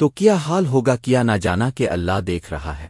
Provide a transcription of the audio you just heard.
تو کیا حال ہوگا کیا نہ جانا کہ اللہ دیکھ رہا ہے؟